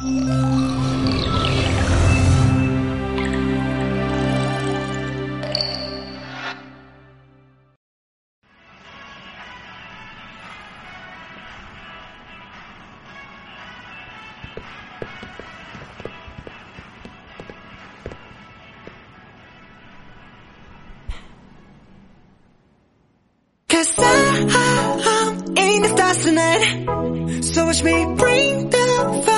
Cause I'm in the stars tonight So watch me bring the fire,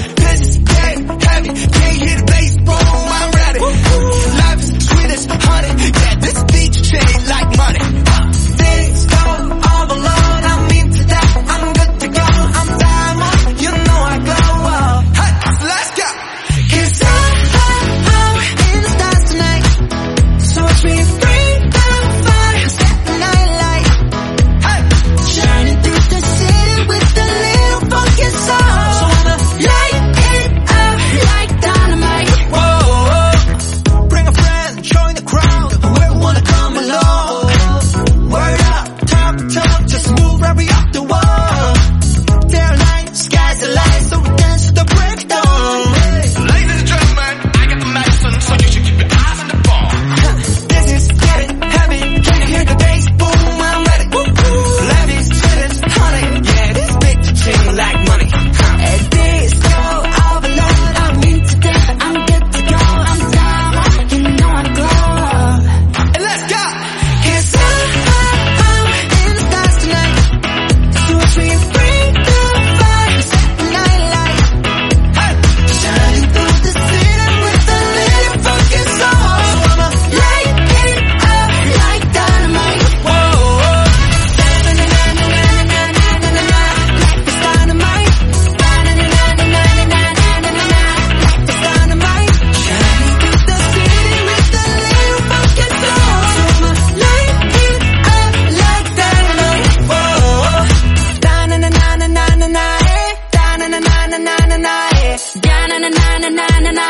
na na na na na na.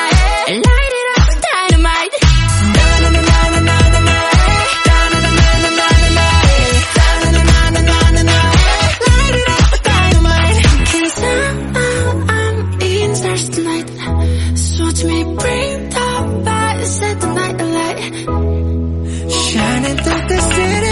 Light it up with dynamite. Na na na na na na na. Na na na na na na. Na na na na na. Light it up with I'm stars tonight. Me bring the fire, set the night alight. Shining through the city.